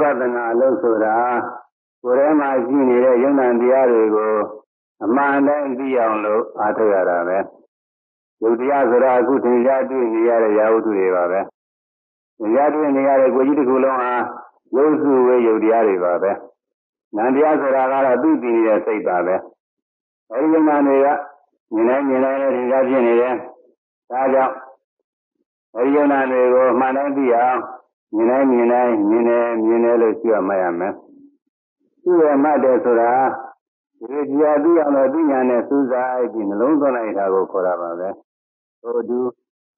ပဿနာအလုပ်ဆိုတာကိုယ်ထဲမှာရှိနေတဲ့ယုံနာတရားတွေကိုအမှန်တိုင်းသိအောင်လို့အားထုတ်ရတာပဲယုတ်တရားဆိုတာအခုသင်ကြားတွေ့နေရတဲ့ရာဟုတုတွေပါပဲသင်ကြားတွေ့နေရတဲ့ကိုကြီးတစ်ခုလုံးဟာရုပ်စုဝေယုတ်တရားတွေပါပဲနံတရားဆိုတာကတော့သိသိနေတဲ့စိတ်ပါပဲအဲဒီယုံနာတွေကမြင်နိုင်မြင်နိုင်တဲ့သင်ကြားဖြစ်နေတယ်ဒါကြောင့်အဲဒီယုံနာတွေကိုမှန်တိုင်းသိအောင် မြင်နိုင်မြင်နိုင်မြင်တယ်မြင်တယ်လို့ကြည့်ရမှရမယ်သူ့ရဲ့မှတ်တယ်ဆိုတာဒီကြာသိအောင်လို့သိညာနဲ့စူးစိုက်ပြီးနှလုံးသွင်းလိုက်တာကိုခေါ်တာပါပဲဟိုတူ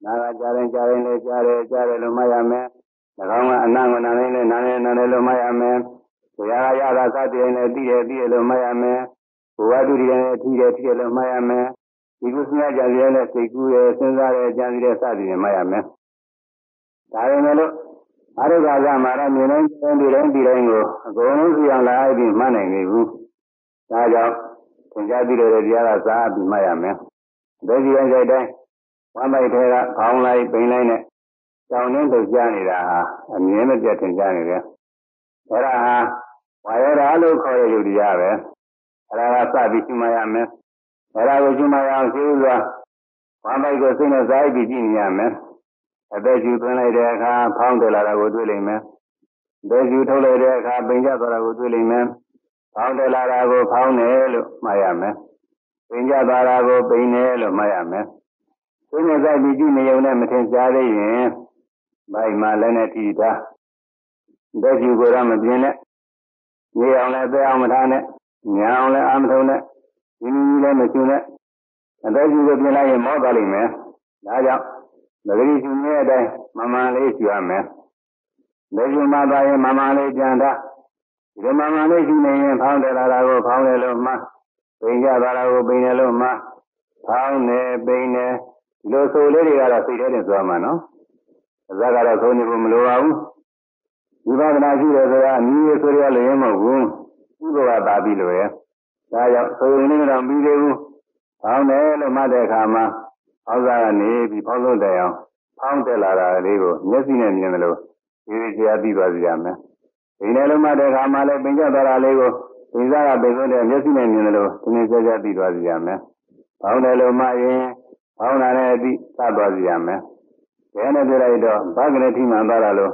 နာကကြားရင်ကြားရင်လည်းကြားတယ်ကြားတယ်လို့မှတ်ရမယ်၎င်းကအနံ့ကနာနေလည်းနာနေနာနေလို့မှတ်ရမယ်ဘုရားကရတာစသည်ရင်လည်းသိတယ်သိတယ်လို့မှတ်ရမယ်ဘဝတုရိယနဲ့ထီတယ်ထီတယ်လို့မှတ်ရမယ်ဒီကုသမြကြံရတဲ့စိတ်ကူးရဲ့စဉ်းစားတဲ့ကြံစည်တဲ့စသည်ရင်မှတ်ရမယ်ဒါပေမဲ့လို့ အရိက္ခာကမှာတော့မြင်တိုင်းဒီတိုင်းဒီတိုင်းကိုအကုန်လုံးသိအောင်လိုက်ပြီးမှတ်နိုင်နေဘူးဒါကြောင့်သင်ကြားပြီးတဲ့တရားကစားပြီးမှတ်ရမယ်။ဒါကြီးရင်ကြိုက်တိုင်းဝမ်းပိုက်ထဲကခေါင်းလိုက်ပိန်လိုက်နဲ့ကြောင်နှင်းထုတ်ကြနေတာဟာအမြင်မပြတ်သင်ကြားနေတယ်။အဲဒါဟာဝါရဓာလို့ခေါ်တဲ့ယုတ်တရားပဲ။အဲဒါကစပြီးရှိမှရမယ်။အဲဒါကိုရှိမှရအောင်ရှိဥစွာဝမ်းပိုက်ကိုစိတ်နဲ့စားပြီးကြည့်နေရမယ်။ အသက်ရှူသွင်းလိုက်တဲ့အခါဖောင်းတယ်လာတာကိုတွေ့လိမ့်မယ်။အသက်ရှူထုတ်လိုက်တဲ့အခါပိန်ကျသွားတာကိုတွေ့လိမ့်မယ်။ဖောင်းတယ်လာတာကိုဖောင်းတယ်လို့မှတ်ရမယ်။ပင်ကြသွားတာကိုပိန်တယ်လို့မှတ်ရမယ်။သိနေကြပြီးကြည့်နေုံနဲ့မထင်ရှားသေးရင်ဘိုက်မှာလည်းနဲ့ထိတာ။တက်ဖြူကိုတော့မပြင်းနဲ့။နေအောင်လည်းသက်အောင်မထားနဲ့။ညာအောင်လည်းအာမထုံနဲ့။ဒီနည်းလည်းမချူနဲ့။အသက်ဖြူကိုပြင်လိုက်ရင်မောသွားလိမ့်မယ်။ဒါကြောင့် မဂရီရှင်ရဲ့အတိုင်းမမှန်လေးရှူရမယ်။လက်ဖြူမှာသွားရင်မမှန်လေးကြံထား။ဒီမှာမှလေးရှိနေရင်ဖောင်းတယ်လာတာကိုဖောင်းတယ်လို့မှပိန်ကြသွားတာကိုပိန်တယ်လို့မှဖောင်းတယ်ပိန်တယ်ဒီလိုဆိုလေးတွေကတော့စိတ်ထဲတင်သွားမှာနော်အစကတော့သုံးနေဖို့မလိုပါဘူးဝိပဿနာရှိတယ်ဆိုတာမြည်ရဆိုရလည်းမဟုတ်ဘူးဥပ္ပဝါသာပြီးလို့ရဒါကြောင့်ဆိုရင်လည်းတော့ပြီးသေးဘူးဖောင်းတယ်လို့မှတ်တဲ့အခါမှာ အောက်စားကနေပြီးဖောင်းလို့တယ်အောင်ဖောင်းတက်လာတာလေးကိုမျက်စိနဲ့မြင်တယ်လို့ဒီလိုကြာပြီးသွားကြရမယ်ဒီနယ်လုံးမတဲ့ခါမှလည်းပင်ကြသွားတာလေးကိုပင်စားကပင်ဆုံးတဲ့မျက်စိနဲ့မြင်တယ်လို့ဒီနေ့ကြကြသိသွားစီရမယ်။ဘောင်းတယ်လို့မှရင်ဘောင်းတာနဲ့အပြီးသတ်သွားစီရမယ်။ဒါနဲ့ပြလိုက်တော့ဘဂရတိမှန်သွားတာလို့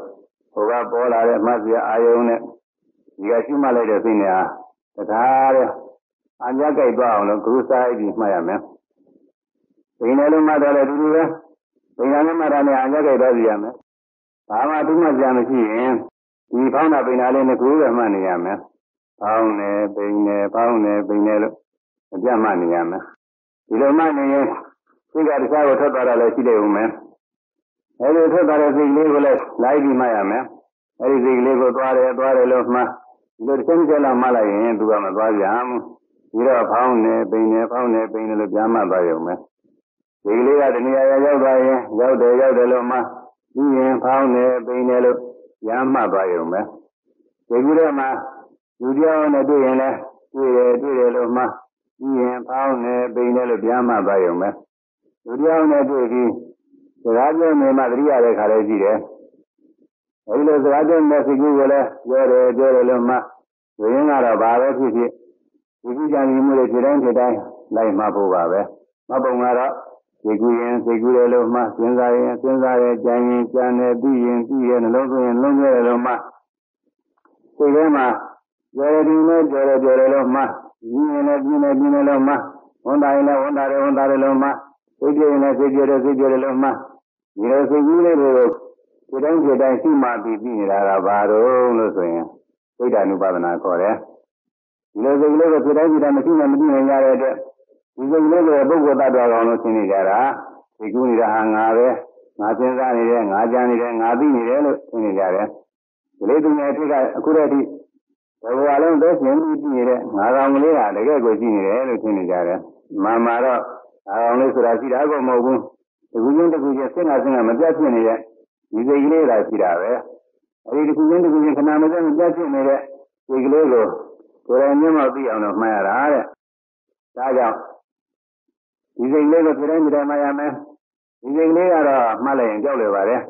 ဟိုကပေါ်လာတဲ့အမှတ်စရာအာယုံနဲ့ဒီကရှိမှလိုက်တဲ့စိတ်နဲ့ဟာတခါတဲ့အញ្ញကြိုက်သွားအောင်လို့ဂရုစားပြီးမှတ်ရမယ်။ ဒီနယ်လုံးမတဲ့လည်းတူတူပဲ။ဒီကနေ့မှတာနဲ့အញ្ញကြိုက်သွားစီရမယ်။ဘာမှသူမှကြံမရှိရင်ဒီဖောင်းတာပိန်တာလေးနှစ်ခုပဲမှတ်နေရမယ်။ဖောင်းနေပိန်နေဖောင်းနေပိန်နေလို့အပြတ်မှတ်နေရမယ်။ဒီလိုမှတ်နေရင်စိတ်ကတခြားကိုထွက်သွားတာလည်းရှိတယ်ဦးမယ်။အဲဒီထွက်သွားတဲ့စိတ်လေးကိုလည်းလိုက်ပြီးမှတ်ရမယ်။အဲဒီစိတ်လေးကိုသွားတယ်သွားတယ်လို့မှဒီလိုတစ်ချက်တစ်ချက်လောက်မှတ်လိုက်ရင်သူကမသွားကြဘူး။ပြီးတော့ဖောင်းနေပိန်နေဖောင်းနေပိန်နေလို့ပြန်မှတ်သွားရုံပဲ။ ဒီကလေးကတဏှာရရောက်သွားရင်ရောက်တယ်ရောက်တယ်လို့မှပြီးရင်ဖောင်းနေပိန်နေလို့ရမ်းမှတ်သွားရုံပဲဒီကူထဲမှာလူတရားနဲ့တွေ့ရင်လည်းတွေ့တယ်တွေ့တယ်လို့မှပြီးရင်ဖောင်းနေပိန်တယ်လို့ပြန်မှတ်သွားရုံပဲလူတရားနဲ့တွေ့ပြီးစကားပြောနေမှသတိရတဲ့ခါလေးရှိတယ်အဲဒီလိုစကားပြောနေတဲ့စိတ်ကူးကိုလည်းပြောတယ်ပြောတယ်လို့မှဝိရင်းကတော့ဘာပဲဖြစ်ဖြစ်ဒီကူကြံမှုတွေဒီတိုင်းဒီတိုင်းလိုက်မှဖို့ပါပဲမပုံကတော့ စိတ်ကူးရင်စိတ်ကူးတယ်လို့မှစဉ်းစားရင်စဉ်းစားရကြံရင်ကြံတယ်ပြီးရင်ပြီးရင်နှလုံးသွင်းရင်လုံးရဲတယ်လို့မှစိတ်ထဲမှာကြော်ရည်နဲ့ကြော်ရကြော်ရလို့မှပြီးရင်လည်းပြီးနေပြီးနေလို့မှဝန်တာရင်လည်းဝန်တာတယ်ဝန်တာတယ်လို့မှစိတ်ကြရင်လည်းစိတ်ကြတယ်စိတ်ကြတယ်လို့မှဒီလိုစိတ်ကူးလေးတွေကိုဒီတိုင်းဒီတိုင်းရှိမှပြီးပြီးနေတာကဘာတော့လို့ဆိုရင်သိတ္တ ानु ပါဒနာခေါ်တယ်ဒီလိုစိတ်ကလေးကိုဒီတိုင်းဒီတိုင်းမရှိမှမသိနိုင်ကြတဲ့အတွက် ဒီစိတ်လေးကိုပုဂ္ဂိုလ်တ attva ကောင်လို့ရှင်းနေကြတာဒီကူးနေတာဟာငါပဲငါစဉ်းစားနေတယ်ငါကြံနေတယ်ငါသိနေတယ်လို့ရှင်းနေကြတယ်ဒီလေးသူငယ်အထက်ကအခုတည်းကဘဝလုံးသက်ရှင်ပြီးပြီးနေတဲ့ငါကောင်ကလေးကတကယ်ကိုရှိနေတယ်လို့ရှင်းနေကြတယ်မာမာတော့ငါကောင်လေးဆိုတာရှိတာကောမဟုတ်ဘူးဒီကူးချင်းတကူချင်းစဉ်းစားစဉ်းစားမပြတ်ဖြစ်နေတဲ့ဒီစိတ်ကလေးသာရှိတာပဲအဲဒီတကူချင်းတကူချင်းခဏမစက်မပြတ်ဖြစ်နေတဲ့စိတ်ကလေးကိုကိုယ်တိုင်မျက်မှောက်သိအောင်လို့မှတ်ရတာတဲ့ဒါကြောင့် ဒီစိတ်လေးကိုပြတိုင်းပြတိုင်းမှရမယ်ဒီစိတ်လေးကတော့မှတ်လိုက်ရင်ကြောက်လေပါတယ်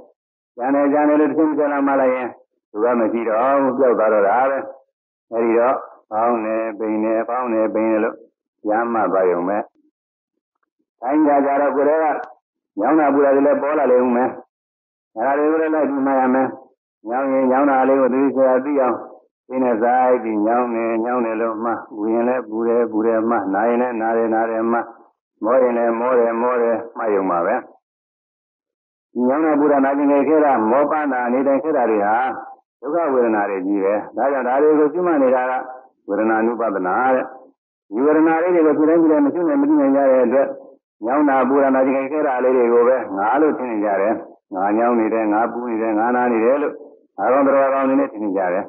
ကျန်တယ်ကျန်တယ်လို့တစ်ခုတစ်ချက်မှတ်လိုက်ရင်သူကမရှိတော့ဘူးကြောက်သွားတော့တာပဲအဲဒီတော့ပေါင်းနေပိန်နေပေါင်းနေပိန်နေလို့ရမ်းမှပါရုံပဲတိုင်းကြကြတော့ကိုယ်တည်းကညောင်းတာပူတာတွေလည်းပေါ်လာလေဦးမယ်အဲဒါတွေကိုလည်းလိုက်ပြီးမှရမယ်ညောင်းရင်ညောင်းတာလေးကိုသိချာသိအောင်ဒီနဲ့စားပြီးညောင်းနေညောင်းနေလို့မှဝရင်လည်းပူတယ်ပူတယ်မှနာရင်လည်းနာတယ်နာတယ်မှ မောရင်လည်းမောတယ်မောတယ်မှတ်ရုံပါပဲညောင်းတာပူတာနာကျင်နေခဲ့တာမောပနာနေတိုင်းခဲ့တာတွေဟာဒုက္ခဝေဒနာတွေကြီးပဲဒါကြောင့်ဒါတွေကိုကျွမ်းနေတာကဝေဒနာနုပဒနာတဲ့ဒီဝေဒနာလေးတွေကိုပြတိုင်းပြတိုင်းမရှိနဲ့မသိနိုင်ကြတဲ့အတွက်ညောင်းတာပူတာနာကျင်ခဲ့တာလေးတွေကိုပဲငါလို့ထင်နေကြတယ်ငါညောင်းနေတယ်ငါပူနေတယ်ငါနာနေတယ်လို့ငါကောင်းတော်ကောင်းနေနဲ့ထင်နေကြတယ်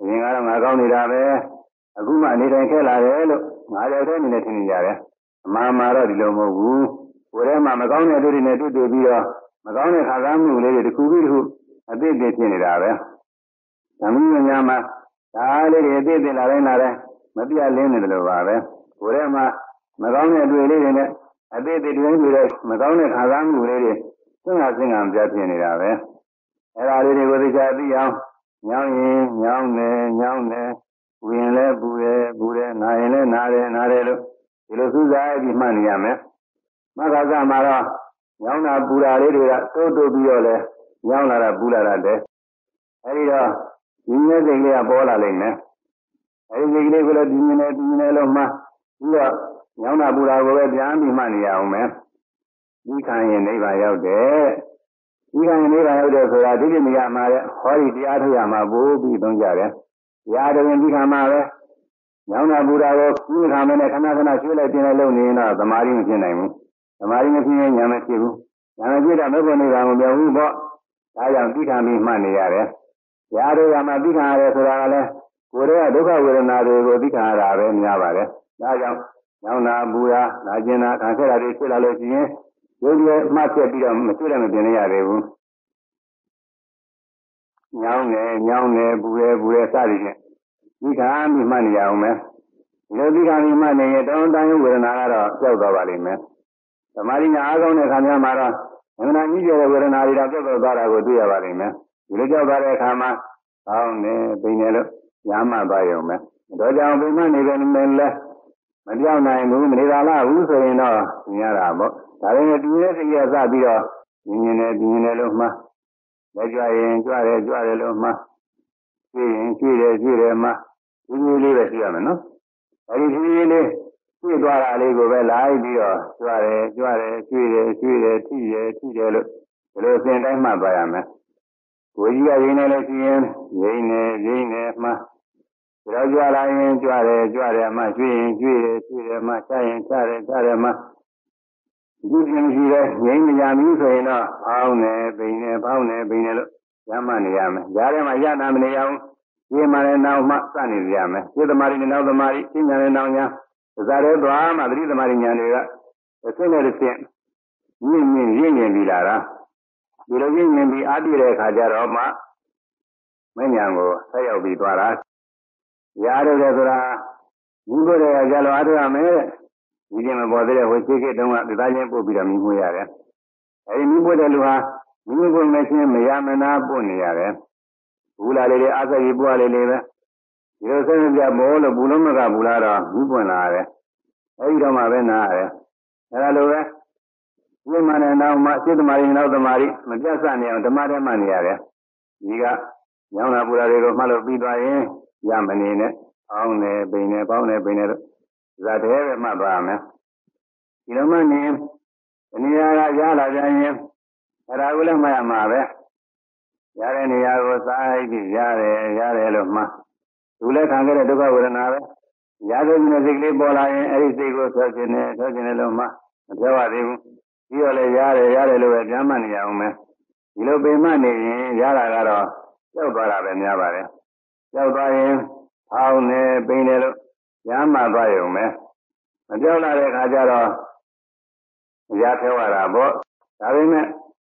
အရင်ကတော့ငါကောင်းနေတာပဲအခုမှနေတိုင်းခဲလာတယ်လို့ငါကြောက်တဲ့အနေနဲ့ထင်နေကြတယ် အမှန်မှာတော့ဒီလိုမဟုတ်ဘူးကိုယ်ထဲမှာမကောင်းတဲ့တွေ့တွေနဲ့တွေ့တွေ့ပြီးတော့မကောင်းတဲ့ခံစားမှုလေးတွေတစ်ခုပြီးတစ်ခုအသိအသိဖြစ်နေတာပဲဓမ္မဉာဏ်မှာဒါလေးတွေအသိအသိလာတိုင်းလာတိုင်းမပြလင်းနေတယ်လို့ပါပဲကိုယ်ထဲမှာမကောင်းတဲ့တွေ့လေးတွေနဲ့အသိအသိတွင်တွေ့တဲ့မကောင်းတဲ့ခံစားမှုလေးတွေစဉ်းစားစဉ်းစားပြဖြစ်နေတာပဲအဲဒါလေးတွေကိုသိချာသိအောင်ညောင်းရင်ညောင်းတယ်ညောင်းတယ်ပူရင်လည်းပူတယ်ပူတယ်နာရင်လည်းနာတယ်နာတယ်လို့ ဒီလိုစူးစားပြီးမှတ်နေရမယ်မဂ္ဂဇမှာတော့ညောင်းတာပူတာလေးတွေကတိုးတိုးပြီးတော့လဲညောင်းလာတာပူလာတာတဲ့အဲဒီတော့ဒီမျက်စိလေးကပေါ်လာလိမ့်မယ်အဲဒီစိတ်ကလေးကိုလည်းဒီမြင်နေဒီမြင်နေလို့မှပြီးတော့ညောင်းတာပူတာကိုပဲပြန်ပြီးမှတ်နေရအောင်မယ်ဒီခံရင်နိဗ္ဗာန်ရောက်တယ်ဒီကံနိဗ္ဗာန်ရောက်တယ်ဆိုတာဒီလိုမရမှာတဲ့ဟောဒီတရားထုတ်ရမှာပို့ပြီးသုံးကြတယ်တရားတော်ရင်ဒီခါမှာပဲ ညောင်းတာပူတာကိုဒီခါမနဲ့ခဏခဏရွှေ့လိုက်ပြင်လိုက်လုပ်နေရင်တော့သမာဓိမဖြစ်နိုင်ဘူးသမာဓိမဖြစ်ရင်ညာမဖြစ်ဘူးညာမဖြစ်တော့မေဖို့နိဗ္ဗာန်ကိုပြောဘူးပေါ့ဒါကြောင့်ဒီခါပြီးမှတ်နေရတယ်တရားတော်ရမှာဒီခါရတယ်ဆိုတာကလည်းကိုယ်ရဲ့ဒုက္ခဝေဒနာတွေကိုသိခါရတာပဲများပါတယ်ဒါကြောင့်ညောင်းတာပူတာနာကျင်တာခံခဲ့တာတွေဖြစ်လာလို့ရှိရင်ရုပ်ရည်မှတ်ချက်ပြီးတော့မကျွတ်လည်းမပြင်ရသေးဘူးညောင်းတယ်ညောင်းတယ်ပူတယ်ပူတယ်စသည်ဖြင့် ဒီကံမိမှတ်နေရအောင်မယ်ဒီလိုဒီကံမိမှတ်နေရင်တောင်းတန်ဝေဒနာကတော့ကြောက်သွားပါလိမ့်မယ်သမာဓိညာအားကောင်းတဲ့ခါများမှာတော့ငန္နာကြီးကျတဲ့ဝေဒနာတွေတော့ကြောက်သွားတာကိုတွေ့ရပါလိမ့်မယ်ဒီလိုကြောက်သွားတဲ့အခါမှာအောင်းနေပိနေလို့ညာမှပါရုံပဲတော့ကြောင့်ပိမှနေတယ်လည်းမပြောင်းနိုင်ဘူးမနေသာလားဘူးဆိုရင်တော့မြင်ရတာပေါ့ဒါပေမဲ့ဒီနေ့စိတ်ရစပြီးတော့မြင်မြင်နဲ့မြင်နေလို့မှလက်ကြွရင်ကြွတယ်ကြွတယ်လို့မှကြည့်ရင်ကြည့်တယ်ကြည့်တယ်မှ ဒီလိုလေးပဲရှိရမယ်နော်အဲဒီဒီလေးလေးကြည့်သွားတာလေးကိုပဲလိုက်ပြီးတော့ကြွတယ်ကြွတယ်ကြည့်တယ်ကြည့်တယ်ထိတယ်ထိတယ်လို့ဒီလိုစင်တိုင်းမှပါရမယ်ကိုကြီးကရင်းနေလို့ရှိရင်ရင်းနေရင်းနေမှကြောကြွလာရင်ကြွတယ်ကြွတယ်မှရွှေ့ရင်ရွှေ့တယ်ရွှေ့တယ်မှချရင်ချတယ်ချတယ်မှဒီပြင်ရှိတဲ့ငြိမ်းမရမီဆိုရင်တော့ဖောင်းနေပိန်နေဖောင်းနေပိန်နေလို့ရမှနေရမယ်။ကြားထဲမှာရတာမနေအောင် ရှင်းမှလည်းနောက်မှစနေကြရမယ်ရှင်းသမားတွေနဲ့နောက်သမားတွေရှင်းညာနဲ့နောက်ညာဒါစားတဲ့သွားမှသတိသမားတွေညာတွေကဆင်းနေတဲ့ဆင်းညင်ညင်ရင့်ရင်ပြီးလာတာဒီလိုရင့်ရင်ပြီးအားပြည့်တဲ့အခါကျတော့မှမဉဏ်ကိုဆက်ရောက်ပြီးသွားတာရာထုတ်တယ်ဆိုတာဒီလိုတွေကကြလို့အားထုတ်ရမယ်တဲ့ဒီချင်းမပေါ်သေးတဲ့ဟိုရှိခေတုန်းကဒီသားချင်းပို့ပြီးတော့မိမှုရတယ်အဲဒီမိမှုတဲ့လူဟာမိမှုကိုမရှင်းမရမနာပို့နေရတယ် ဘူးလာလေးလေးအာသရီပွားလေးလေးပဲဒီလိုစိတ်ကြမောလို့ဘူးလုံးမကဘူးလားတော့မြင်ပွင့်လာရတယ်အဲဒီတော့မှပဲနားရတယ်အဲဒါလိုပဲဝိမာန်နဲ့နောက်မှစိတ်သမารီနောက်သမารီမပြတ်စနေအောင်ဓမ္မထဲမှနေရတယ်ဒီကညောင်းတာပူတာတွေကိုမှတ်လို့ပြီးသွားရင်ရမနေနဲ့အောင်းနေပိန်နေပေါင်းနေပိန်နေလို့ဇာတဲ့ပဲမှတ်ပါမယ်ဒီလိုမှနေဒီနေရာကရလာကြရင်အဲ့ဒါကိုလည်းမှတ်ရမှာပဲ ရတဲ့နေရာကိုစားပြီးရတယ်ရတယ်လို့မှသူလည်းခံခဲ့တဲ့ဒုက္ခဝေဒနာပဲရတဲ့ဒီစိတ်ကလေးပေါ်လာရင်အဲ့ဒီစိတ်ကိုဆွဲခြင်းနဲ့ဆွဲခြင်းနဲ့လို့မှမပြောရသေးဘူးပြီးတော့လည်းရတယ်ရတယ်လို့ပဲပြန်မှတ်နေရအောင်မယ်ဒီလိုပင်မှတ်နေရင်ရတာကတော့ကြောက်သွားတာပဲများပါတယ်ကြောက်သွားရင်ဖောင်းနေပိန်နေလို့ရမ်းမှသွားရုံပဲမပြောလာတဲ့အခါကျတော့ရထဲဝတာပေါ့ဒါပေမဲ့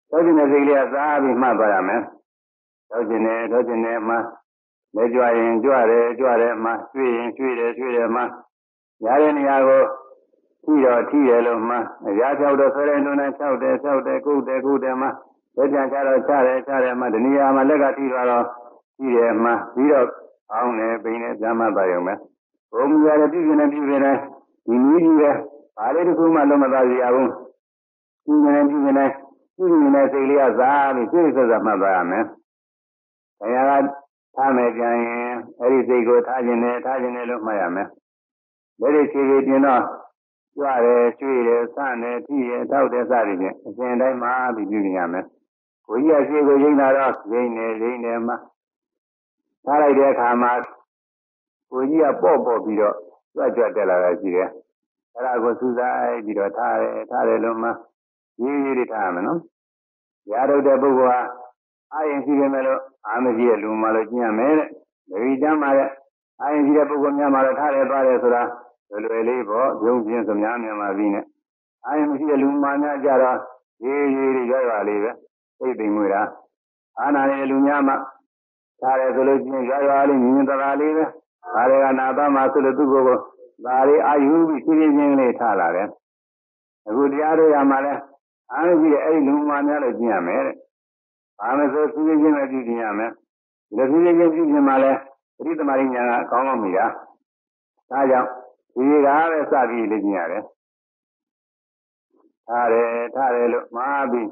သောကျင်တဲ့စိတ်လေးကစားပြီးမှတ်သွားရမယ် သောကျင်နေသောကျင်နေမှလက်ကြွရင်ကြွတယ်ကြွတယ်မှရွှေ့ရင်ရွှေ့တယ်ရွှေ့တယ်မှရတဲ့နေရာကိုထိတော့ထိတယ်လို့မှရာချောက်တော့ဆွဲတယ်လို့နဲ့ချောက်တယ်ချောက်တယ်ကုတ်တယ်ကုတ်တယ်မှလက်ပြန်ချတော့ချတယ်ချတယ်မှဒီနေရာမှာလက်ကထိသွားတော့ရှိတယ်မှပြီးတော့အောင်းတယ်ပိန်တယ်ကြမ်းမှပါရုံပဲဘုံမူရတယ်ပြည့်စုံတယ်ပြည့်စုံတယ်ဒီနည်းကြီးပဲဘာလေးတစ်ခုမှလုံးမသားရဘူးပြည့်စုံတယ်ပြည့်စုံတယ်ပြည့်စုံတဲ့စိတ်လေးကစားပြီးပြည့်စုံစွာမှတ်ပါရမယ်။ တရားကထားမယ်ကြရင်အဲ့ဒီစိတ်ကိုထားခြင်းနဲ့ထားခြင်းနဲ့လို့မှတ်ရမယ်။လက်ရခြေခြေပြင်တော့ကြွတယ်ကျွေးတယ်စတယ်ထိတယ်ထောက်တယ်စသည်ဖြင့်အစဉ်တိုင်းမှာပြီးပြုနေရမယ်။ကိုကြီးရရှိကိုရင်းလာတော့ရင်းနေရင်းနေမှာထားလိုက်တဲ့အခါမှာကိုကြီးကပေါ့ပေါ့ပြီးတော့ကြွကြွတက်လာတာရှိတယ်။အဲ့ဒါကိုစူးစိုက်ပြီးတော့ထားတယ်ထားတယ်လို့မှရေးရေးတွေထားရမယ်နော်။ရာထုတ်တဲ့ပုဂ္ဂိုလ်ဟာ အာရင်ရှိနေမယ်လို့အာမရှိတဲ့လူမှလို့ကျင့်ရမယ်တဲ့။ဒီတမ်းမှာတဲ့အာရင်ရှိတဲ့ပုဂ္ဂိုလ်များမှာတော့ထားတယ်သွားတယ်ဆိုတာလွယ်လွယ်လေးပေါ့ဂျုံပြင်းစများမြန်မာပြည်နဲ့အာရင်မရှိတဲ့လူမှများကြတော့ရေးရေးတွေရွရွလေးပဲသိသိမွေတာအာနာရဲ့လူများမှာထားတယ်ဆိုလို့ချင်းရွရွလေးမြင်သလားလေးပဲ။ဒါတွေကနာသားမှာဆိုလို့သူ့ကိုယ်ကိုဒါလေးအာယူပြီးဖြည်းဖြည်းချင်းလေးထားလာတယ်။အခုတရားတို့ရမှာလဲအားမရှိတဲ့အဲ့ဒီလူမှများလို့ကျင့်ရမယ်တဲ့။ ဘာမဆိုဖြည်းဖြည်းချင်းပဲကြည့်ကျင်ရမယ်။ဒီလိုဖြည်းဖြည်းချင်းကြည့်ကျင်မှလဲပရိသမารိညာကအကောင်းမှမိတာ။ဒါကြောင့်ဒီကပဲစပြီးလေ့ကျင့်ရတယ်။ထားတယ်ထားတယ်လို့မှားပြီး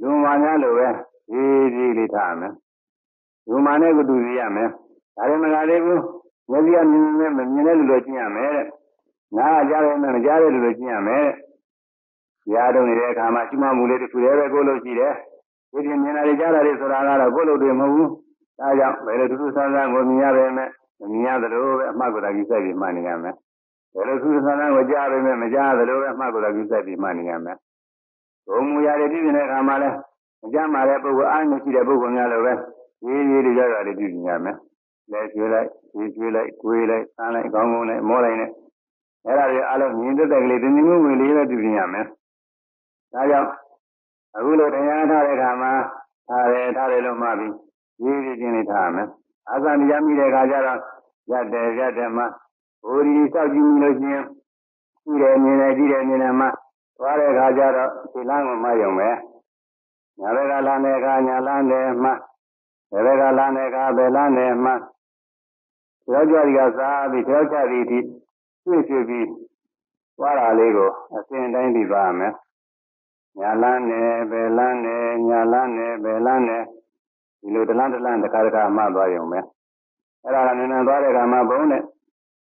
လူမှများလို့ပဲဖြည်းဖြည်းလေးထားရမယ်။လူမှနဲ့ကတူရရမယ်။ဒါရင်မကလေးဘူး။မျက်စိကမြင်နေမမြင်တဲ့လူလိုကျင့်ရမယ်တဲ့။နားကကြားတယ်မကြားတဲ့လူလိုကျင့်ရမယ်တဲ့။ရားတုံနေတဲ့အခါမှာရှိမှမူလေးတစ်ခုတည်းပဲကိုလို့ရှိတယ်။ ဒီပြင်မြင်တာတွေကြားတာတွေဆိုတာကတော့ကိုလို့တွေမဟုတ်ဘူး။ဒါကြောင့်ဘယ်လိုတူတူဆန်းဆန်းကိုမြင်ရပေမဲ့မမြင်ရသလိုပဲအမှတ်ကိုယ်တိုင်ကြီးစိုက်ပြီးမှတ်နေရမယ်။ဘယ်လိုတူတူဆန်းဆန်းကိုကြားပေမဲ့မကြားသလိုပဲအမှတ်ကိုယ်တိုင်ကြီးစိုက်ပြီးမှတ်နေရမယ်။ဘုံမူရတဲ့ပြည်နေတဲ့အခါမှာလဲမကြားမှာတဲ့ပုဂ္ဂိုလ်အားမရှိတဲ့ပုဂ္ဂိုလ်များလိုပဲရေးရေးတွေကြရတဲ့ပြည်နေရမယ်။လက်ကျွေးလိုက်၊ရေးကျွေးလိုက်၊ကိုယ်လိုက်၊ဆန်းလိုက်၊ကောင်းကောင်းလိုက်၊မောလိုက်နဲ့အဲ့ဒါတွေအားလုံးမြင်တဲ့ကလေးတင်းတင်းငုံငွေလေးပဲပြည်နေရမယ်။ဒါကြောင့် အခုလိုတရားထားတဲ့အခါမှာထားတယ်ထားတယ်လို့မှပြီးရေးရေးချင်းလေးထားရမယ်။အာသနိယမိတဲ့အခါကျတော့ရက်တယ်ရက်တယ်မှဘိုးဒီစောက်ကြည့်မိလို့ရှိရင်ကြည့်တယ်မြင်တယ်ကြည့်တယ်မြင်တယ်မှသွားတဲ့အခါကျတော့ဒီလမ်းကိုမှယုံမယ်။ညာဘက်ကလမ်းတဲ့အခါညာလမ်းတယ်မှဘယ်ဘက်ကလမ်းတဲ့အခါဘယ်လမ်းတယ်မှကြောကြရီကစားပြီးကြောကြရီဒီရွှေ့ရွှေ့ပြီးသွားတာလေးကိုအစဉ်တိုင်းပြီးပါမယ်။ ညာလန်းနဲ့ဘယ်လန်းနဲ့ညာလန်းနဲ့ဘယ်လန်းနဲ့ဒီလိုတလန်းတလန်းတစ်ခါတစ်ခါမှသွားရုံပဲ။အဲ့ဒါကနည်းနည်းသွားတဲ့အခါမှာဘုံနဲ့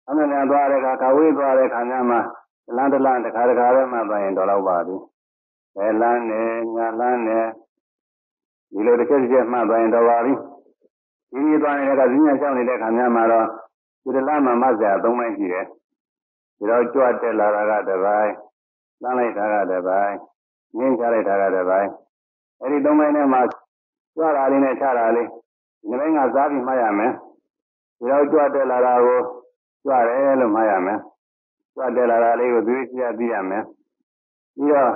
အမှန်တရားသွားတဲ့အခါခဝေးသွားတဲ့အခါများမှာတလန်းတလန်းတစ်ခါတစ်ခါပဲမှသွားရင်တော့တော့ပါပြီ။ဘယ်လန်းနဲ့ညာလန်းနဲ့ဒီလိုတစ်ချက်တစ်ချက်မှသွားရင်တော့ပါပြီ။ဒီလိုသွားနေတဲ့အခါဈဉ္ညာရှောင်းနေတဲ့အခါများမှာတော့ဒီလမ်းမှာမှစရာ၃ပိုင်းရှိတယ်။ဒီတော့ကြွတက်လာတာကတစ်ပိုင်းလမ်းလိုက်တာကတစ်ပိုင်း ငင်းချလိုက်တာကတစ်ပိုင်းအဲဒီ၃ပိုင်းထဲမှာကြွတာလေးနဲ့ချတာလေးဒီပိုင်းကစားပြီးမှတ်ရမယ်ဒီတော့ကြွတက်လာတာကိုကြွတယ်လို့မှတ်ရမယ်ကြွတက်လာတာလေးကိုသိချသိရမယ်ပြီးတော့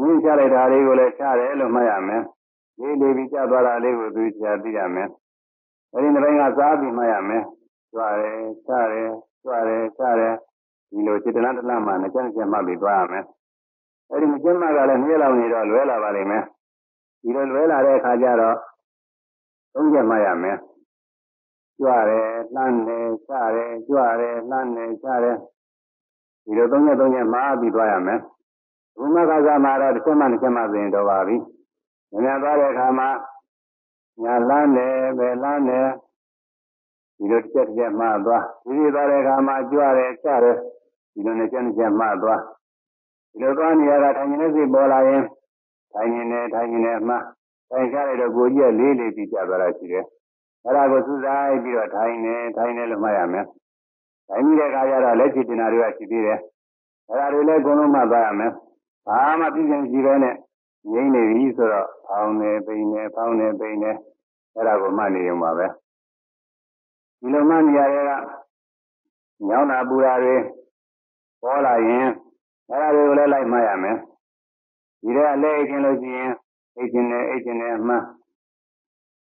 ငင်းချလိုက်တာလေးကိုလည်းချတယ်လို့မှတ်ရမယ်ဒီလေးပြီးကြသွားတာလေးကိုသိချသိရမယ်အဲဒီတစ်ပိုင်းကစားပြီးမှတ်ရမယ်ကြွတယ်ချတယ်ကြွတယ်ချတယ်ဒီလိုစေတနာတလမှနဲ့ကျန်ကျန်မှပြီးသွားရမယ် အဲဒီမကျန်မှကလည်းမြဲလောင်နေတော့လွဲလာပါလိမ့်မယ်ဒီလိုလွဲလာတဲ့အခါကျတော့သုံးချက်မှရမယ်ကြွတယ်လှမ်းတယ်ချတယ်ကြွတယ်လှမ်းတယ်ချတယ်ဒီလိုသုံးချက်သုံးချက်မှားပြီးသွားရမယ်ဘုမကစားမှာတော့တစ်ချက်မှတစ်ချက်မှသိရင်တော့ပါပြီ။ညံသွားတဲ့အခါမှာညာလန်းတယ်ပဲလန်းတယ်ဒီလိုတစ်ချက်တစ်ချက်မှသွားဒီလိုသွားတဲ့အခါမှာကြွတယ်ချတယ်ဒီလိုနဲ့ချက်တစ်ချက်မှသွား ဒီလိုသွားနေရတာထိုင်နေတဲ့စိတ်ပေါ်လာရင်ထိုင်နေတယ်ထိုင်နေတယ်မှထိုင်ချလိုက်တော့ကိုကြီးကလေးလေးပြီးကြသွားတာရှိတယ်အဲ့ဒါကိုစူးစိုက်ပြီးတော့ထိုင်နေထိုင်နေလို့မှတ်ရမယ်ထိုင်ပြီးတဲ့အခါကျတော့လက်ချတင်တာတွေကရှိသေးတယ်အဲ့ဒါတွေလည်းအကုန်လုံးမှတ်သွားရမယ်ဘာမှပြည့်စုံကြည့်ပဲနဲ့ငိမ့်နေပြီဆိုတော့ဖောင်းနေပိန်နေဖောင်းနေပိန်နေအဲ့ဒါကိုမှတ်နေရုံပါပဲဒီလိုမှနေရတဲ့ကညောင်းတာပူတာတွေပေါ်လာရင် အဲ့ဒါတွေကိုလည်းလိုက်မှတ်ရမယ်ဒီတော့လက်အိတ်ခြင်းလို့ရှိရင်အိတ်ခြင်းနဲ့အိတ်ခြင်းနဲ့မှ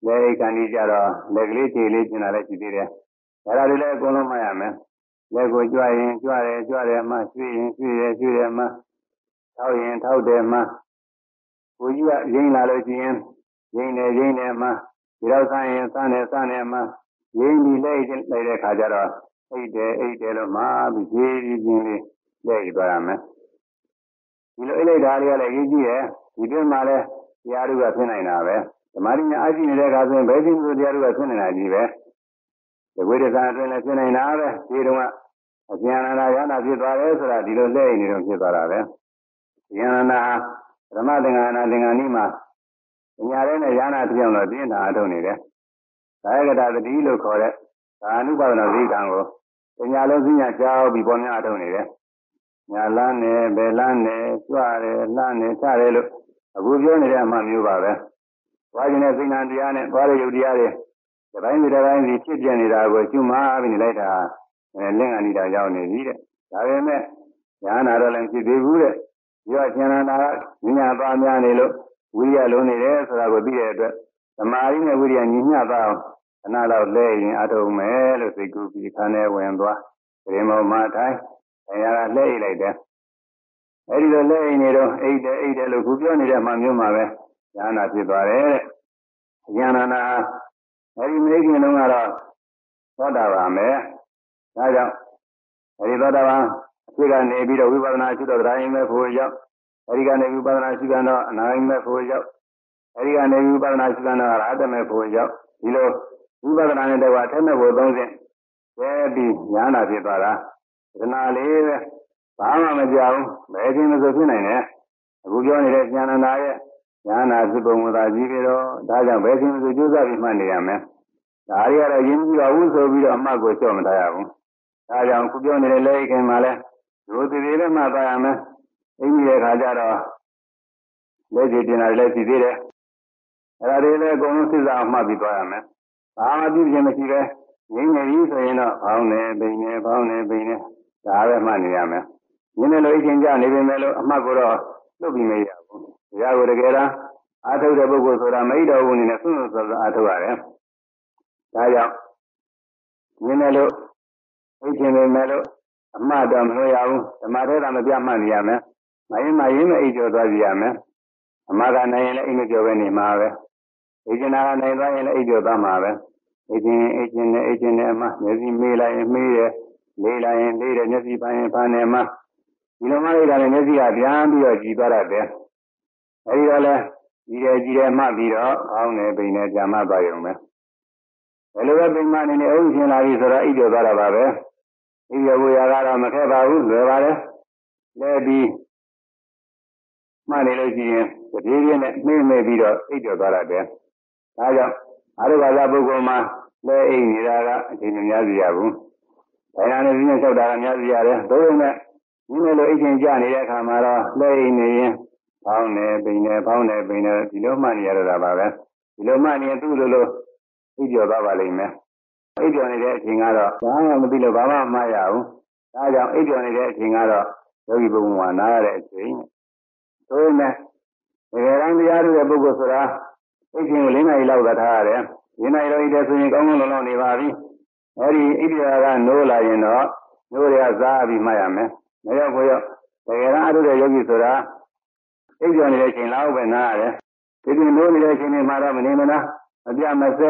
လက်အိတ်ကန်ကြီးကြတော့လက်ကလေးခြေလေးကျင်လာလည်းရှိသေးတယ်အဲ့ဒါတွေလည်းအကုန်လုံးမှတ်ရမယ်လက်ကိုကြွရင်ကြွတယ်ကြွတယ်မှရွှေ့ရင်ရွှေ့တယ်ရွှေ့တယ်မှထောက်ရင်ထောက်တယ်မှကိုကြီးကရင်းလာလို့ရှိရင်ရင်းတယ်ရင်းတယ်မှဒီတော့ဆန်းရင်ဆန်းတယ်ဆန်းတယ်မှရင်းပြီးလိုက်လိုက်တဲ့ခါကျတော့အိတ်တယ်အိတ်တယ်လို့မှာပြီးရေးပြီးချင်းလေးလိုက်သွားရမယ် ဒီလိုအိတ်လိုက်တာလေးကလည်းရေးကြည့်ရဒီတွင်မှာလည်းတရားဓုကဖြစ်နိုင်တာပဲဓမ္မရင်းအကြည့်နေတဲ့အခါဆိုရင်ဘယ်ချင်းဆိုတရားဓုကဖြစ်နေတာကြီးပဲဒီဝိဒ္ဓဆာအတွင်းလည်းဖြစ်နေတာပဲဒီတုန်းကအကျဉ်းနာရဟနာဖြစ်သွားတယ်ဆိုတာဒီလိုလက်နေတော့ဖြစ်သွားတာပဲဉာဏနာဓမ္မသင်္ကနာသင်္ကနီမှာညာတဲ့နဲ့ရဟနာပြောင်းတော့ပြင်းတာအထုတ်နေတယ်ကာယကတာတတိလို့ခေါ်တဲ့ဒါအနုပါဒနာဇိကံကိုပညာလုံးသိညာကြောက်ပြီးပေါ်များအထုတ်နေတယ် ညာလန်းနဲ့ဘယ်လန်းနဲ့ကြွတယ်လှမ်းနဲ့ချတယ်လို့အခုပြောနေတဲ့အမှမျိုးပါပဲသွားခြင်းနဲ့စိတ်နာတရားနဲ့သွားတဲ့ယုတ်တရားတွေဒီပိုင်းဒီတိုင်းစီဖြစ်ပြနေတာကိုကျွမပြီးနေလိုက်တာအဲလင့်အနိတာရောက်နေပြီတဲ့ဒါပေမဲ့ညာနာတော့လည်းဖြစ်သေးဘူးတဲ့ရောကျင်နာကညညာပါများနေလို့ဝိရိယလုံးနေတယ်ဆိုတာကိုသိတဲ့အတွက်သမာဓိနဲ့ဝိရိယညီမျှပါအောင်ခဏလောက်လဲရင်အထုံးမယ်လို့စိတ်ကူးပြီးခန်းထဲဝင်သွားဒီမောမထိုင် ဆရာကလဲလိုက်တယ်အဲဒီလိုလဲနေတော့အိတ်တယ်အိတ်တယ်လို့ခုပြောနေတဲ့မှမျိုးမှာပဲဉာဏ်နာဖြစ်သွားတယ်တဲ့ဉာဏ်နာအဲဒီမိခင်တုန်းကတော့သောတာပန်ပဲဒါကြောင့်အဲဒီသောတာပန်အဖြစ်ကနေပြီးတော့ဝိပဿနာရှိတော့တိုင်းမဲ့ဖို့ရောက်အဲဒီကနေဝိပဿနာရှိကြတော့အနာဂိမဲ့ဖို့ရောက်အဲဒီကနေဝိပဿနာရှိကြတော့အရဟတမဲ့ဖို့ရောက်ဒီလိုဝိပဿနာနဲ့တော့အထက်မဲ့ဖို့သုံးစဉ်ကျဲပြီးညာနာဖြစ်သွားတာ ဒနာလေးပဲဘာမှမကြောက်ဘယ်ချင်းမဆိုဖြစ်နိုင်တယ်အခုပြောနေတဲ့ဉာဏနာရဲ့ဉာဏနာဖြစ်ပုံမသာကြီးပြီးတော့ဒါကြောင့်ဘယ်ချင်းမဆိုကြိုးစားပြီးမှတ်နေရမယ်ဒါရီကတော့ရင်းပြီးတော့ဝုဆိုပြီးတော့အမှတ်ကိုကြော့မထားရဘူးဒါကြောင့်ခုပြောနေတဲ့လက်အိတ်ခင်မှာလဲဒုတိယလည်းမှတ်ပါရမယ်အင်းကြီးတဲ့ခါကျတော့လက်စီတင်တာလည်းရှိသေးတယ်အဲ့ဒါတွေလည်းအကုန်လုံးစစ်စားမှတ်ပြီးသွားရမယ်ဘာမှပြုခြင်းမရှိပဲငိမ့်နေပြီဆိုရင်တော့ဘောင်းနေပိန်နေဘောင်းနေပိန်နေ ဒါပဲမှတ်နေရမယ်ညနေလိုအချင်းကြနေပြီမဲ့လို့အမှတ်ကိုတော့လွတ်ပြီးမရဘူး။ဒါကိုတကယ်တော့အာထုတ်တဲ့ပုဂ္ဂိုလ်ဆိုတာမိတော်ဝင်နေနဲ့ဆွန့်ဆွန့်အာထုတ်ရတယ်။ဒါကြောင့်ညနေလိုအိတ်ချင်းနေမဲ့လို့အမှတ်တော့မလို့ရဘူးဓမ္မထဲကမပြမှတ်နေရမယ်။မရင်မရင်မအိတ်ကျော်သွားကြရမယ်။အမှတ်ကနိုင်ရင်လည်းအိတ်မကျော်ပဲနေမှာပဲ။အိတ်ကျင်နာကနိုင်သွားရင်လည်းအိတ်ကျော်သွားမှာပဲ။အိတ်ချင်းအိတ်ချင်းနဲ့အိတ်ချင်းနဲ့အမှမျက်စိမေးလိုက်ရင်မေးတယ် လေးလိုက်ရင်လေးတယ်မျက်စိပိုင်းရင်ပိုင်းနေမှာဒီလိုမှလိုက်တာလည်းမျက်စိကပြန်ပြီးတော့ကြည်သွားတယ်အဲဒီတော့လဲကြည်တယ်ကြည်တယ်မှတ်ပြီးတော့အောင်းနေပိန်နေကြာမှသွားရုံပဲဘယ်လိုပဲပိန်မှနေနေအုပ်ရှင်လာပြီဆိုတော့အိပ်ကျော်သွားတာပါပဲအိပ်ကျော်ကိုရကတော့မခက်ပါဘူးလွယ်ပါတယ်လဲပြီးမှတ်နေလို့ရှိရင်တပြေးပြေးနဲ့နှိမ့်နေပြီးတော့အိပ်ကျော်သွားတယ်ဒါကြောင့်အရုပ်ဘာသာပုဂ္ဂိုလ်မှာလဲအိပ်နေတာကအချိန်မများစီရဘူး။ ဒါရနဲ့ပြင်းလျှောက်တာကများစီရတယ်။သို့ပေမဲ့မိမိလိုအိတ်ချင်းကြနေတဲ့အခါမှာတော့လဲအိမ်နေရင်ဖောင်းနေပိန်နေဖောင်းနေပိန်နေဒီလိုမှနေရတာပါပဲ။ဒီလိုမှနေရင်သူ့လိုလိုအိပ်ကျော်သွားပါလိမ့်မယ်။အိပ်ကျော်နေတဲ့အချိန်ကတော့ဘာမှမသိလို့ဘာမှမမှတ်ရဘူး။ဒါကြောင့်အိပ်ကျော်နေတဲ့အချိန်ကတော့ယောဂီဘုံကနားရတဲ့အချိန်။သို့ပေမဲ့တကယ်တမ်းတရားထုတဲ့ပုဂ္ဂိုလ်ဆိုတာအိတ်ချင်းကို၄နာရီလောက်သာထားရတယ်။၄နာရီလောက်အိတ်တယ်ဆိုရင်ကောင်းကောင်းလုံးလုံးနေပါပြီ။ အဲဒီအိပ်ပြာကနိုးလာရင်တော့နိုးရစားပြီးမှတ်ရမယ်။မရောက်ကိုရောက်တကယ်တမ်းအထုတဲ့ယောဂီဆိုတာအိပ်ကျော်နေတဲ့အချိန်လောက်ပဲနားရတယ်။ဒီပြင်နိုးနေတဲ့အချိန်တွေမှာတော့မနေမလားအပြမစဲ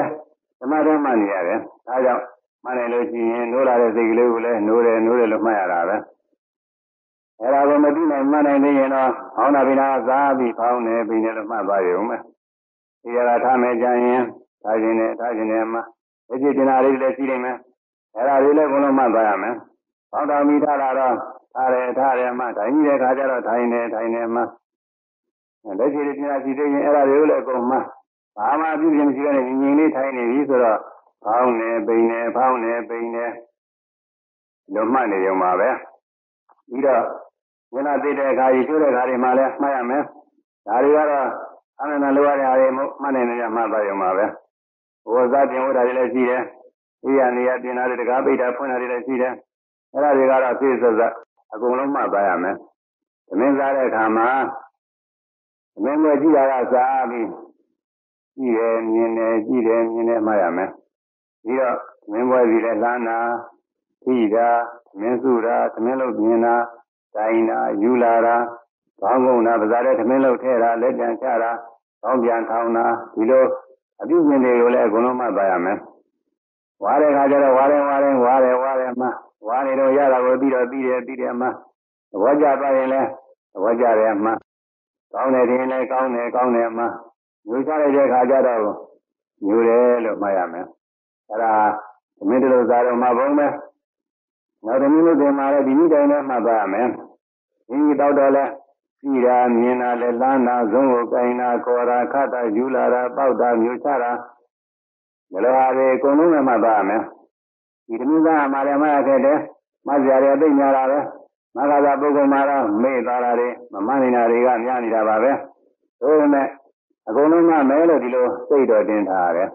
ဓမ္မတမ်းမှနေရတယ်။ဒါကြောင့်မှတ်နိုင်လို့ရှိရင်နိုးလာတဲ့စိတ်ကလေးကိုလည်းနိုးတယ်နိုးတယ်လို့မှတ်ရတာပဲ။အဲ့ဒါကိုမသိနိုင်မှတ်နိုင်သေးရင်တော့ဟောင်းနာပိနာစားပြီးဖောင်းနေပြီနေလို့မှတ်သွားရုံပဲ။ဒီကထားမယ်ကြရင်ထားခြင်းနဲ့ထားခြင်းနဲ့မှ အဖြစ်တင်တာလေးလည်းရှိနေမယ်။အဲ့ဒါလေးလည်းဘုံလုံးမှတ်သွားရမယ်။ဘောင်းတော်မိထားတာတော့ထားတယ်ထားတယ်မှထိုင်နေတဲ့ခါကျတော့ထိုင်နေထိုင်နေမှလက်ရှိတင်တာရှိသေးရင်အဲ့ဒါလေးလည်းအကုန်မှဘာမှပြုပြင်မရှိတဲ့ငြိမ်လေးထိုင်နေပြီဆိုတော့ဖောင်းနေပိန်နေဖောင်းနေပိန်နေလို့မှတ်နေရုံပါပဲ။ပြီးတော့ဝိနာသိတဲ့အခါကြီးကျိုးတဲ့အခါတွေမှာလည်းမှတ်ရမယ်။ဒါတွေကတော့အမှန်တန်လိုရတဲ့အားတွေမှတ်နေနေကြမှတ်ပါရုံပါပဲ။ ဝဇ္ဇပြင်ဝဒတွေလည်းရှိတယ်။ဤရနေရပြင်တာတွေတကားပိတ်တာဖွင့်တာတွေလည်းရှိတယ်။အဲဒါတွေကတော့သိစစအကုန်လုံးမှတ်ပါရမယ်။သမင်းစားတဲ့အခါမှာသမင်းပဲကြည့်တာကစားပြီးကြည့်တယ်မြင်တယ်ကြည့်တယ်မြင်တယ်မှတ်ရမယ်။ပြီးတော့သမင်းပွဲစီလည်းလှမ်းတာကြည့်တာသမင်းစုတာသမင်းလို့မြင်တာတိုင်းတာယူလာတာကောင်းကုန်တာပါးစားတဲ့သမင်းလို့ထဲတာလက်ပြန်ချတာကောင်းပြန်ထောင်းတာဒီလို အပြုရှင်တွေကိုလည်းအကုန်လုံးမှတ်ပါရမယ်ဝါတဲ့ခါကျတော့ဝါတယ်ဝါတယ်ဝါတယ်ဝါတယ်မှဝါနေတော့ရတာကိုပြီးတော့ပြီးတယ်ပြီးတယ်မှသဘောကျသွားရင်လည်းသဘောကျတယ်မှကောင်းတယ်တင်လည်းကောင်းတယ်ကောင်းတယ်မှညှို့ချလိုက်တဲ့ခါကျတော့ညှို့တယ်လို့မှတ်ရမယ်အဲ့ဒါသမင်းတို့စားတော့မှဘုံပဲနောက်သမင်းတို့တင်မှာလည်းဒီနည်းတိုင်းနဲ့မှတ်ပါရမယ်ဒီတော့တော့လဲ ကြည်တာမြင်တာလဲလမ်းတာဇုံကိုကိုင်တာခေါ်တာခတ်တာယူလာတာပေါက်တာမျိုးချတာဘယ်လိုဟာတွေအကုန်လုံးနဲ့မှတ်ပါရမယ်ဒီသမင်းသားမှာလည်းမှတ်ခဲ့တယ်မှတ်ကြရသိညာတာပဲမဂ္ဂသာပုဂ္ဂိုလ်မှာတော့မေ့သွားတာတွေမမှန်နေတာတွေကများနေတာပါပဲဒါပေမဲ့အကုန်လုံးကမဲလို့ဒီလိုစိတ်တော်တင်ထားရတယ်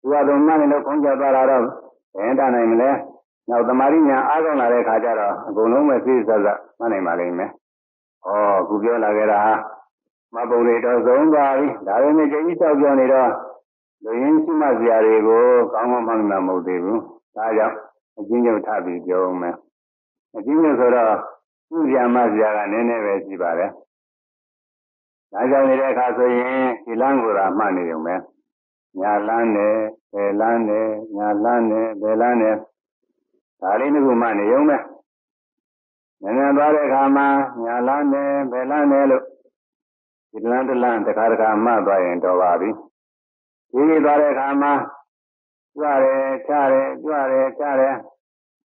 သူကတော့မှန်တယ်လို့ခေါင်းကျသွားတာတော့ဘယ်တတ်နိုင်မလဲနောက်သမာဓိညာအားကောင်းလာတဲ့ခါကျတော့အကုန်လုံးပဲသိစစမှတ်နိုင်ပါလိမ့်မယ် ဩခုပြောလာကြတာမပုံတွေတော့သုံးပါပြီဒါပေမဲ့ကြည်ကြီးကြောက်ပြောနေတော့လူရင်းရှိမှစရာတွေကိုကောင်းကောင်းမှန်မှန်မဟုတ်သေးဘူးဒါကြောင့်အချင်းချင်းထပ်ပြီးပြောမယ်အချင်းချင်းဆိုတော့သူ့ဇာမဇာကနည်းနည်းပဲရှိပါတယ်။ဒါကြောင့်နေတဲ့အခါဆိုရင်ဒီလမ်းကိုသာမှတ်နေုံပဲ။ညာလမ်းနဲ့ဘယ်လမ်းနဲ့ညာလမ်းနဲ့ဘယ်လမ်းနဲ့ဒါလေးတစ်ခုမှတ်နေုံပဲ။ ဉာဏ်သွားတဲ့အခါမှာညာလမ်းနဲ့ဘယ်လမ်းနဲ့လို့ဒီလမ်းတစ်လမ်းတစ်ခါတစ်ခါမှတ်သွားရင်တော်ပါပြီ။ဒီလိုသွားတဲ့အခါမှာကြွရဲချရဲကြွရဲချရဲ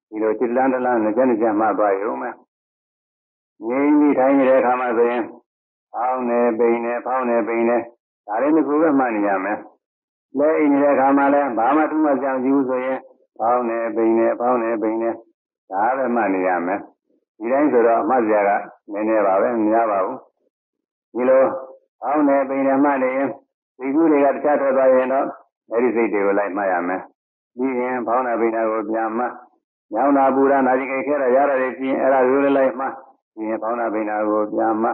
ဒီလိုจิตလန်းတလန်းနဲ့ကျက်ကျက်မှသွားရုံပဲငြိမ်းပြီးထိုင်နေတဲ့အခါမှာဆိုရင်ဖောင်းနေပိန်နေဖောင်းနေပိန်နေဒါလေးတစ်ခုပဲမှတ်နေရမယ်လဲအိမ်နေတဲ့အခါမှာလည်းဘာမှသူ့မကြောင်ကြည့်ဘူးဆိုရင်ဖောင်းနေပိန်နေဖောင်းနေပိန်နေဒါပဲမှတ်နေရမယ် ဒီတိုင်းဆိုတော့အမှတ်စရာကနည်းနည်းပါပဲမများပါဘူးဒီလိုဖောင်းနေပိန်နေမှတ်နေရင်ဒီကူတွေကတခြားထွက်သွားရင်တော့အဲဒီစိတ်တွေကိုလိုက်မှတ်ရမယ်ပြီးရင်ဖောင်းနေပိန်နေကိုပြန်မှတ်ညောင်းတာပူတာနာကျင်ခဲတာရတာတွေပြင်အဲ့ဒါရိုးလေးလိုက်မှပြင်ဖောင်းတာပိန်တာကိုပြန်မှ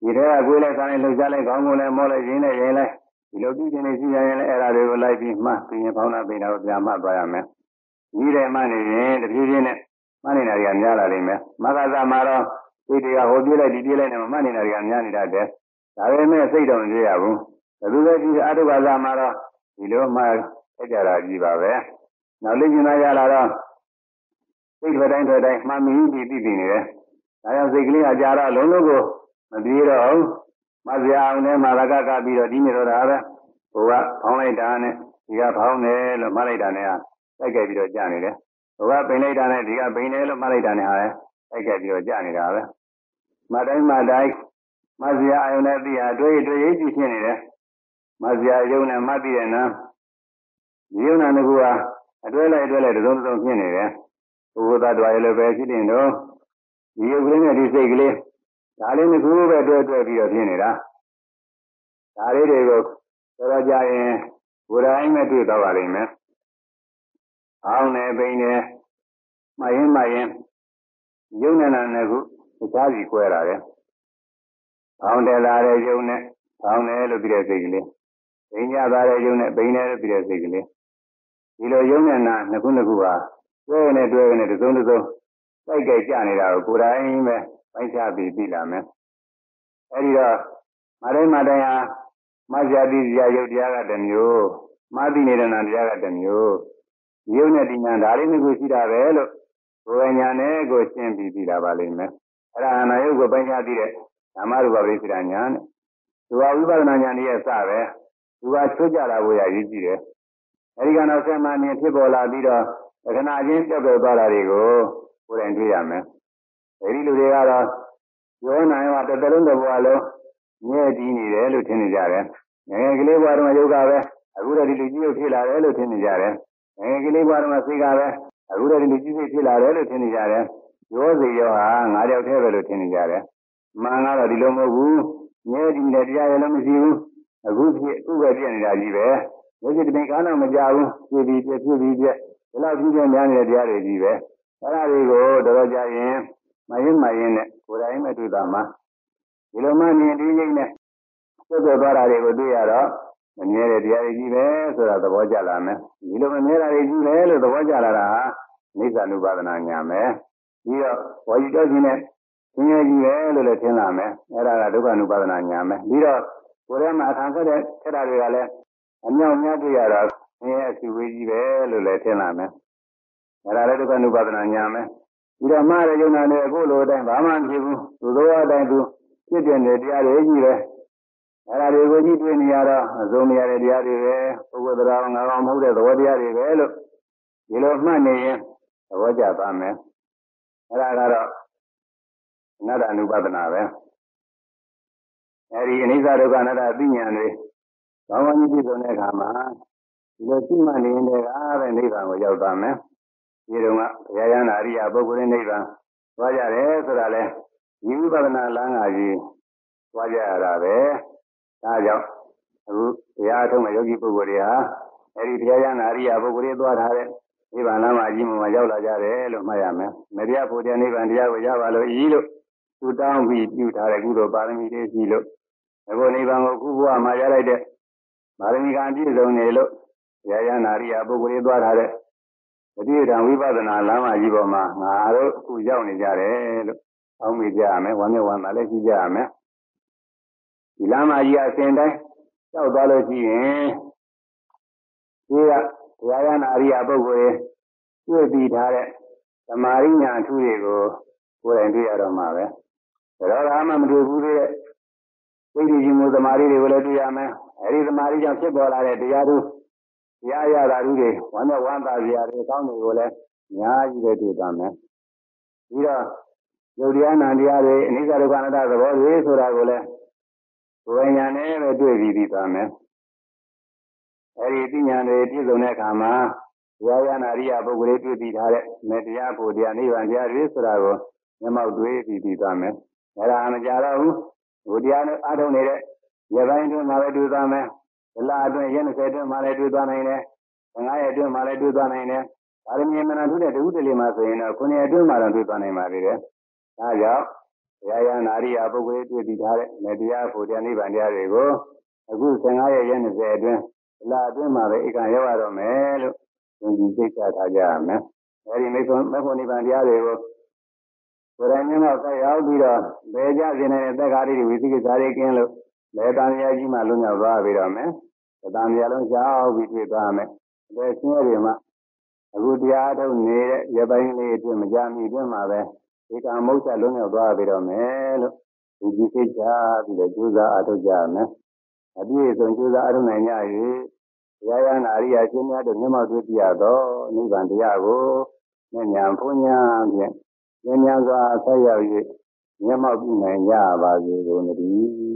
ဒီထဲကကိုယ်လိုက်စားလိုက်လှုပ်ရှားလိုက်ခေါင်းကိုလည်းမောလိုက်ရင်းနဲ့ရင်းလိုက်ဒီလိုပြုခြင်းနေရှိရင်လည်းအဲ့ဒါတွေကိုလိုက်ပြီးမှပြင်ဖောင်းတာပိန်တာကိုပြန်မှသွားရမယ်ဒီထဲမှနေရင်တဖြည်းဖြည်းနဲ့ မှနေတာတွေကများလာလိမ့်မယ်မဂ္ဂသမှာတော့စိတ်တွေကဟိုပြေးလိုက်ဒီပြေးလိုက်နဲ့မှနေတာတွေကများနေတာတဲ့ဒါပေမဲ့စိတ်တော့မပြေရဘူးဘယ်သူပဲဒီအတုပါဇမှာတော့ဒီလိုမှထက်ကြတာကြီးပါပဲနောက်လိမ့်ကျင်လာရလာတော့စိတ်ထွက်တိုင်းထွက်တိုင်းမှန်မီပြီးပြီးပြီးနေတယ်။ဒါကြောင့်စိတ်ကလေးအကြာတော့လုံးလုံးကိုမပြေတော့ဘူး။မစရာအောင်နဲ့မာရကကပြီးတော့ဒီနေတော့တာပဲ။ဟိုကဖောင်းလိုက်တာနဲ့ဒီကဖောင်းတယ်လို့မှတ်လိုက်တာနဲ့တိုက်ကြိုက်ပြီးတော့ကြာနေတယ်။ ဟိုကပိန်လိုက်တာနဲ့ဒီကပိန်တယ်လို့မှတ်လိုက်တာနဲ့ဟာလေတိုက်ကြိုက်ပြီးတော့ကြာနေတာပဲ။မတိုင်းမတိုင်းမစရာအယုံနဲ့သိဟာတွေ့တွေ့ရေးကြည့်ဖြစ်နေတယ်။မစရာအယုံနဲ့မှတ်ပြီးတဲ့နာဒီယုံနာကအတွဲလိုက်အတွဲလိုက်တုံးတုံးဖြစ်နေတယ်။ဘုရားတော်ရလည်းပဲဖြစ်နေတော့ဒီရုပ်ကလေးနဲ့ဒီစိတ်ကလေးဒါလေးနှစ်ခုပဲတွဲတွဲပြီးတော့ဖြစ်နေတာဒါလေးတွေကိုတော်တော်ကြာရင်ဘုရားအိမ်မဲ့တွေ့တော့ပါလိမ့်မယ် အောင်းနေပိန်နေမှရင်မှရင်ယုံနေနာနဲ့ခုတခြားစီကွဲလာတယ်အောင်းတယ်လာတဲ့ယုံနဲ့အောင်းတယ်လို့ပြတဲ့စိတ်ကလေးပိန်ကြသွားတဲ့ယုံနဲ့ပိန်တယ်လို့ပြတဲ့စိတ်ကလေးဒီလိုယုံနေနာနှစ်ခုနှစ်ခုဟာတွဲနဲ့တွဲနဲ့တစ်စုံတစ်စုံစိုက်ကြိုက်ကြနေတာကိုကိုယ်တိုင်ပဲပိုင်းခြားပြီးပြီလာမယ်အဲဒီတော့မတိုင်းမတိုင်းဟာမဇ္ဇာတိဇာယုတ်တရားကတစ်မျိုးမသိနေတဲ့နာတရားကတစ်မျိုး ယုတ်နဲ့ဒီညာဒါလေးမျိုးရှိတာပဲလို့ကိုယ်ညာနဲ့ကိုရှင်းပြီးပြီလာပါလိမ့်မယ်အဲ့ဒါအနာယုတ်ကိုပိုင်းခြားသိတဲ့ဓမ္မရူပပရိစ္ဆာညာနဲ့သူကဝိပဿနာဉာဏ်ရဲ့စပဲသူကချွတ်ကြတာကိုရည်ကြည့်တယ်အဲဒီကနောက်ဆက်မှနေဖြစ်ပေါ်လာပြီးတော့ခဏချင်းတက်ပေါ်သွားတာတွေကိုကိုယ်တိုင်တွေ့ရမယ်။အဲဒီလူတွေကတော့ရောနိုင်မှာတစ်သလုံးတစ်ဘဝလုံးမြဲတည်နေတယ်လို့ထင်နေကြတယ်။ငယ်ကလေးဘဝတော့ယုတ်ကပဲအခုတော့ဒီလူကြီးရုပ်ဖြစ်လာတယ်လို့ထင်နေကြတယ်။ ငယ်ကလေးဘဝတော့စိတ်ကပဲအခုတော့ဒီလူကြီးစိတ်ဖြစ်လာတယ်လို့ထင်နေကြတယ်။ရောစိရောဟာငါးယောက်တည်းပဲလို့ထင်နေကြတယ်။မှန်ကတော့ဒီလိုမဟုတ်ဘူး။မြဲတည်နေတဲ့တရားရလည်းမရှိဘူး။အခုဖြစ်အခုပဲပြည့်နေတာကြီးပဲ။ဒီစိတ်တပင်ကားတော့မကြဘူး။ဖြစ်ပြီးပြည့်ဖြစ်ပြီးပြည့်ဒီလောက်ကြီးပြင်းများနေတဲ့တရားတွေကြီးပဲအဲ့ဒါတွေကိုတော်တော်ကြာရင်မရင်မရင်နဲ့ကိုယ်တိုင်မတွေ့တာမှဒီလိုမှမြင်ဒီစိတ်နဲ့သက်သက်သွားတာတွေကိုတွေ့ရတော့ မမြဲတဲ့တရားတွေကြီးပဲဆိုတာသဘောကျလာမယ်ဒီလိုမမြဲတာတွေကြီးပဲလို့သဘောကျလာတာနိစ္စ ानु ပါဒနာညာမယ်ပြီးတော့ဝါယူတော့ခြင်းနဲ့ဆင်းရဲကြီးပဲလို့လည်းထင်လာမယ်အဲ့ဒါကဒုက္ခ ानु ပါဒနာညာမယ်ပြီးတော့ကိုယ်ထဲမှာအထံဆက်တဲ့ခက်တာတွေကလည်း အမြောက်များတွေ့ရတာအင်းရဲ့အစီဝေးကြီးပဲလို့လည်းထင်လာမယ်။အဲဒါလည်းဒုက္ခ ानु ပါဒနာညာမယ်။ဒီတော့မှားတဲ့ယုံနာနဲ့အခုလိုအတိုင်းဘာမှမဖြစ်ဘူး။သူသောအတိုင်းသူဖြစ်တဲ့တရားတွေကြီးပဲ။ အဲဒါတွေကိုကြည့်တွေ့နေရတော့အစုံမရတဲ့တရားတွေပဲပုဂ္ဂိုလ်တရားငါကောင်မဟုတ်တဲ့သဘောတရားတွေပဲလို့ဒီလိုမှတ်နေရင်သဘောကျသွားမယ်။အဲဒါကတော့အနတ္တ ानु ပါဒနာပဲ။အဲဒီအနိစ္စဒုက္ခအနတ္တအသိဉာဏ်တွေကောင်းကောင်းကြီးပြည့်စုံတဲ့အခါမှာဒီလိုရှိမှနေရင်လည်းအားတဲ့နိဗ္ဗာန်ကိုရောက်သွားမယ်။ဒီတော့ကဘုရားရဟန္တာအရိယာပုဂ္ဂိုလ်ရဲ့နိဗ္ဗာန်သွားကြတယ်ဆိုတာလဲဒီဝိပဿနာလမ်းကကြီးသွားကြရတာပဲ။ ဒါကြောင့်အခုဘုရားထုံးမဲ့ယောဂီပုဂ္ဂိုလ်တွေဟာအဲဒီဘုရားရဟန္တာအရိယာပုဂ္ဂိုလ်တွေသွားထားတဲ့နိဗ္ဗာန်လမ်းမှာကြီးမှရောက်လာကြတယ်လို့မှတ်ရမယ်။မတရားဖို့တဲ့နိဗ္ဗာန်တရားကိုရပါလို့ဤလို့သူတောင်းပြီးပြုထားတဲ့ကုသိုလ်ပါရမီတွေရှိလို့အခုနိဗ္ဗာန်ကိုခုဘဝမှာရလိုက်တဲ့ပါရမီကံပြည့်စုံနေလို့ရယနာရိယပုဂ္ဂိုလ်တွေသွားထားတဲ့တတိယဓမ္မဝိပဿနာလမ်းမကြီးပေါ်မှာငါတို့အခုရောက်နေကြတယ်လို့အောင်းမိကြရမယ်ဝမ်းမြောက်ဝမ်းသာလည်းရှိကြရမယ် ဒီလမ်းမကြီးအစဉ်တိုင်းရောက်သွားလို့ရှိရင်ဒီကရယနာရိယပုဂ္ဂိုလ်တွေတွေ့ပြီးထားတဲ့သမာရိညာအထူးတွေကိုကိုယ်တိုင်တွေ့ရတော့မှာပဲဒါတော့မှမတွေ့ဘူးတဲ့သိဉ္ဇီမှုသမာဓိတွေကိုလည်းတွေ့ရမယ်အဲဒီသမာဓိကြောင့်ဖြစ်ပေါ်လာတဲ့တရားသူတရားရတာတွေဝမ်းနဲ့ဝမ်းသာစရာတွေကောင်းတွေကိုလည်းအများကြီးပဲတွေ့သွားမယ်ပြီးတော့ယုတ်တရားနာတရားတွေအနိစ္စဒုက္ခအနတ္တသဘောတွေဆိုတာကိုလည်း ကိုယ်ဉာဏ်နဲ့ပဲတွေ့ပြီးပြီးသွားမယ်အဲဒီသိဉာဏ်တွေပြည့်စုံတဲ့အခါမှာဝါယနာရိယပုဂ္ဂိုလ်တွေတွေ့ပြီးထားတဲ့မေတ္တရားကိုတရားနိဗ္ဗာန်တရားတွေဆိုတာကိုမျက်မှောက်တွေ့ပြီးပြီးသွားမယ်အဲဒါမကြတော့ဘူးဟိုတရားနဲ့အားထုတ်နေတဲ့ရပိုင်းအတွင်းမှာလည်းတွေ့သွားမယ်။ဒလအတွင်းရက်20အတွင်းမှာလည်းတွေ့သွားနိုင်တယ်။15ရက်အတွင်းမှာလည်းတွေ့သွားနိုင်တယ်။ဒါရမီမနာထုတဲ့တဝုတလီမှာဆိုရင်တော့9ရက်အတွင်းမှာတော့တွေ့သွားနိုင်ပါသေးတယ်။ဒါကြောင့် ရာယနာရိယပုဂ္ဂိုလ်တွေ့ပြီးထားတဲ့မေတ္တရားဖို့တရားနိဗ္ဗာန်တရားတွေကိုအခု15ရက်ရက်20အတွင်းဒလအတွင်းမှာပဲဧကရောက်ရတော့မယ်လို့ယုံကြည်စိတ်ချထားကြရမယ်။အဲဒီမေဖို့မေဖို့နိဗ္ဗာန်တရားတွေကိုကိုယ်တိုင်မျက်မှောက်ဆက်ရောက်ပြီးတော့ဘယ်ကြစေနေတဲ့သက်္ကားတွေဝိသိကိစ္စတွေကင်းလို့လေတန်မြာကြီးမှလွတ်မြောက်သွားပြီးတော့မယ်။တန်မြာလုံးရှားပြီးတွေ့သွားမယ်။ဒါဆင်းရဲတွေမှာအခုတရားထုတ်နေတဲ့ရပိုင်းလေးအတွင်းမကြမီအတွင်းမှာပဲ ဒီကံမုတ်ချလုံးရောက်သွားပြီတော့မယ်လို့ဒီကြည့်စိတ်ချပြီးတော့ကြိုးစားအားထုတ်ကြမယ်အပြည့်အစုံကြိုးစားအားထုတ်နိုင်ကြ၍တရားရနာအရိယာရှင်များတို့မြတ်မောတွေ့ပြရသောနိဗ္ဗာန်တရားကိုမြတ်ညာဘုညာဖြင့်မြတ်ညာစွာဆက်ရောက်၍မြတ်မောပြုနိုင်ကြပါစေကုန်သတည်း